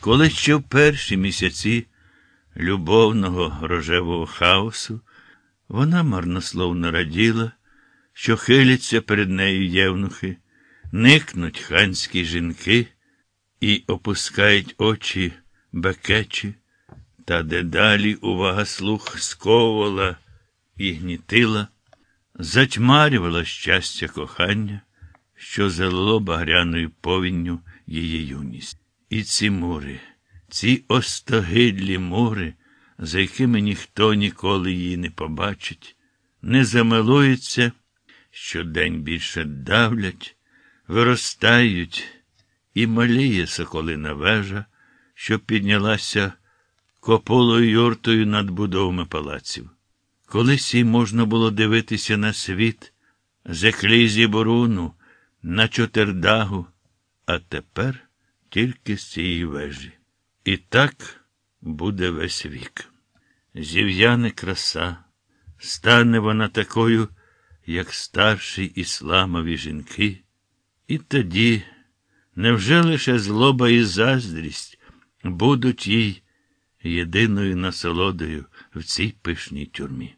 Коли ще в перші місяці любовного рожевого хаосу вона марнословно раділа, що хиляться перед нею євнухи, никнуть ханські жінки і опускають очі бекечі, та дедалі увага слух сковувала і гнітила, затьмарювала щастя кохання, що залило багряною повінню її юність. І ці мури, ці остогидлі мури, за якими ніхто ніколи її не побачить, не замилуються, щодень більше давлять, виростають, і маліє соколина вежа, що піднялася кополою юртою над будовами палаців. Колись їй можна було дивитися на світ, з еклізі Боруну, на Чотердагу, а тепер тільки з цієї вежі. І так буде весь вік. Зів'яне краса, стане вона такою, як старші ісламові жінки, і тоді невже лише злоба і заздрість будуть їй єдиною насолодою в цій пишній тюрмі?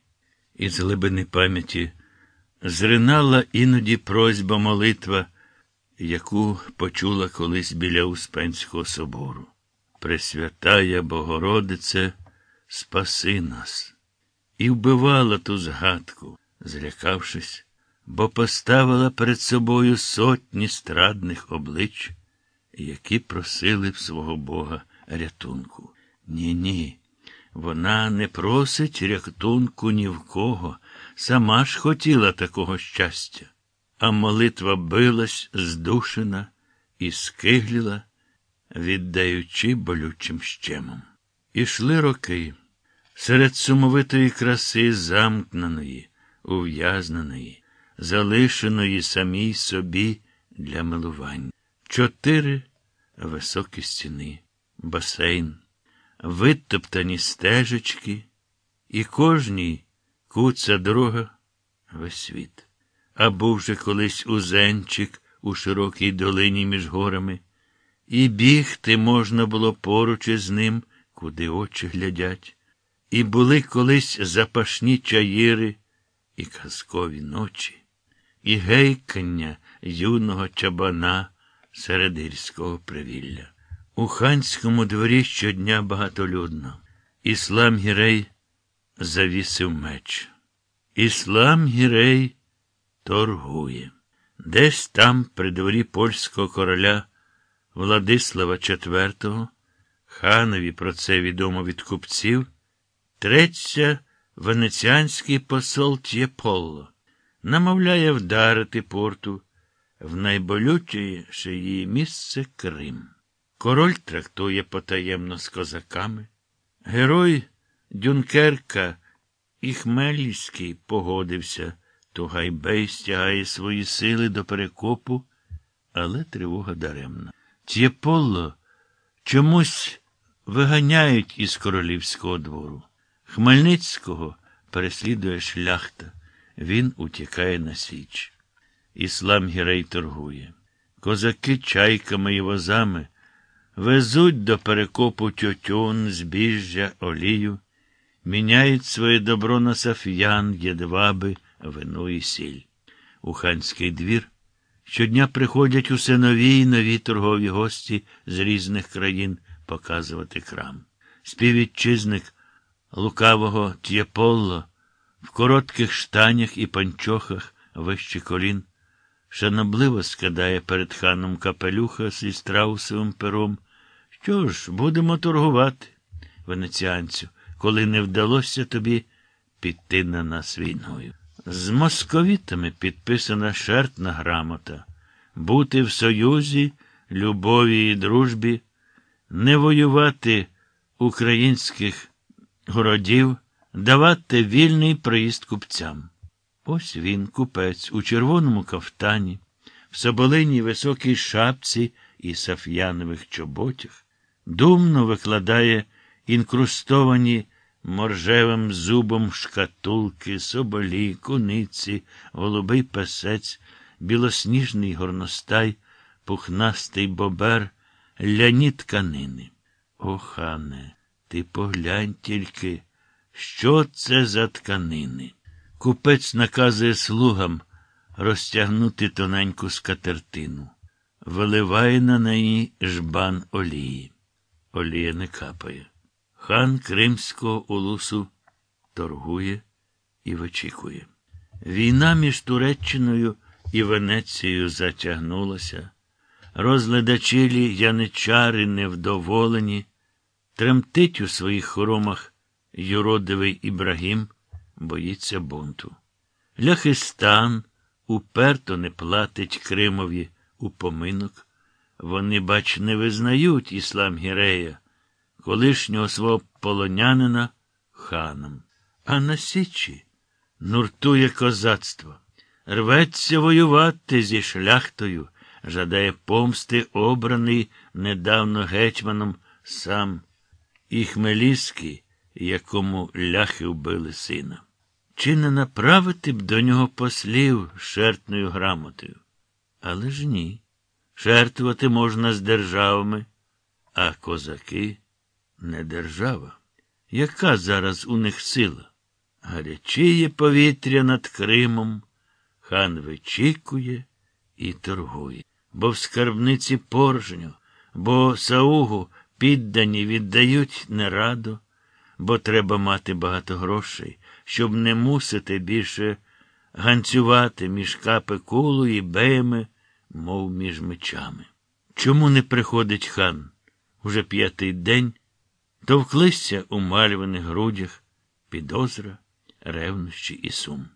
Із глибини пам'яті зринала іноді просьба молитва яку почула колись біля Успенського собору. Пресвятая Богородице, спаси нас. І вбивала ту згадку, злякавшись, бо поставила перед собою сотні страдних облич, які просили в свого Бога рятунку. Ні, ні. Вона не просить рятунку ні в кого, сама ж хотіла такого щастя а молитва билась здушена і скигліла, віддаючи болючим щемом. Ішли роки серед сумовитої краси замкненої, ув'язненої, залишеної самій собі для милувань. Чотири високі стіни, басейн, витоптані стежечки, і кожній куца дорога весь світ а був же колись узенчик у широкій долині між горами, і бігти можна було поруч із ним, куди очі глядять, і були колись запашні чаїри і казкові ночі, і гейкання юного чабана серед гірського привілля. У ханському дворі щодня багатолюдно. Іслам Гірей завісив меч. Іслам Гірей торгує. Десь там, при дворі польського короля Владислава IV, ханові про це відомо від купців, треться венеціанський посол Т'єполло, намовляє вдарити порту в найболючіше її місце Крим. Король трактує потаємно з козаками. Герой Дюнкерка і погодився. Тугайбей стягає свої сили до перекопу, але тривога даремна. Тєполо чомусь виганяють із королівського двору. Хмельницького переслідує шляхта. Він утікає на Січ. Іслам Гірей торгує. Козаки чайками і возами везуть до перекопу тютюн, збіжжя, олію, міняють своє добро на саф'ян, єдваби вино і сіль. У ханський двір щодня приходять усе нові й нові торгові гості з різних країн показувати крам. Співвітчизник лукавого Т'єполло в коротких штанях і панчохах вище колін, шанобливо скидає перед ханом капелюха зі страусовим пером. Що ж, будемо торгувати, венеціанцю, коли не вдалося тобі піти на нас війною. З московітами підписана шертна грамота бути в союзі, любові і дружбі, не воювати українських городів, давати вільний проїзд купцям. Ось він, купець, у червоному кафтані, в соболиній високій шапці і саф'янових чоботях, думно викладає інкрустовані моржевим зубом шкатулки, соболі, куниці, голубий песець, білосніжний горностай, пухнастий бобер, ляні тканини. О, хане, ти поглянь тільки, що це за тканини. Купець наказує слугам розтягнути тоненьку скатертину, виливає на неї жбан олії. Олія не капає. Хан Кримського улусу торгує і вичікує. Війна між Туреччиною і Венецією затягнулася. Розглядачилі яничари невдоволені, тремтить у своїх хоромах юродивий Ібрагім, боїться бунту. Ляхистан уперто не платить Кримові у поминок. Вони, бач, не визнають іслам Гірея, колишнього свого полонянина ханом. А на Січі нуртує козацтво, рветься воювати зі шляхтою, жадає помсти обраний недавно гетьманом сам і Хмеліський, якому ляхи вбили сина. Чи не направити б до нього послів шертною грамотою? Але ж ні. Жертвувати можна з державами, а козаки не держава. Яка зараз у них сила? Гарячіє повітря над Кримом, хан вичікує і торгує, бо в скарбниці порожньо, бо саугу піддані віддають нерадо, бо треба мати багато грошей, щоб не мусити більше ганцювати між капекулу і беями, мов між мечами. Чому не приходить хан? Уже п'ятий день товклися у мальваних грудях підозра, ревнощі і сум.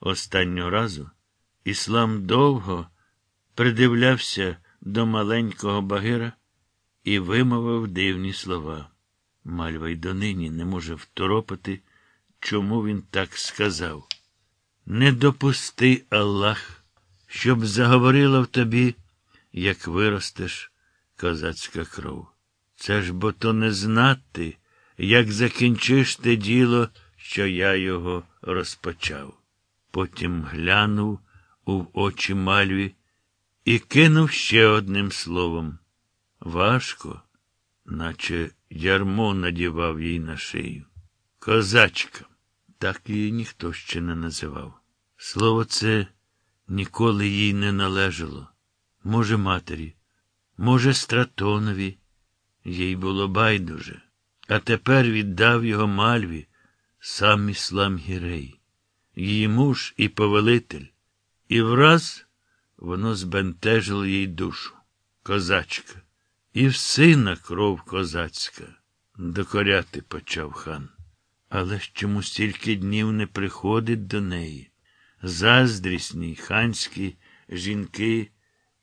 Останнього разу іслам довго придивлявся до маленького багира і вимовив дивні слова. Мальва й донині не може второпати, чому він так сказав. Не допусти, Аллах, щоб заговорила в тобі, як виростеш козацька кров. Це ж бо то не знати, як закінчиш те діло, що я його розпочав. Потім глянув у очі мальві і кинув ще одним словом. Важко, наче ярмо надівав їй на шию. Козачка. Так її ніхто ще не називав. Слово це ніколи їй не належало. Може, матері, може, стратонові. Їй було байдуже, а тепер віддав його мальві сам іслам Гірей, її муж і повелитель, і враз воно збентежило їй душу. Козачка, і в сина кров козацька, докоряти почав хан. Але ж чому стільки днів не приходить до неї? Заздрісні, ханські жінки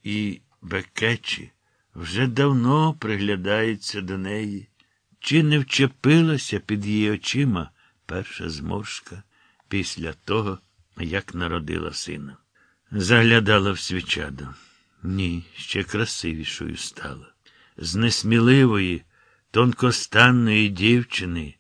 і бекечі вже давно приглядається до неї, чи не вчепилася під її очима перша зморшка після того, як народила сина. Заглядала в свічаду. Ні, ще красивішою стала. З несміливої, тонкостанної дівчини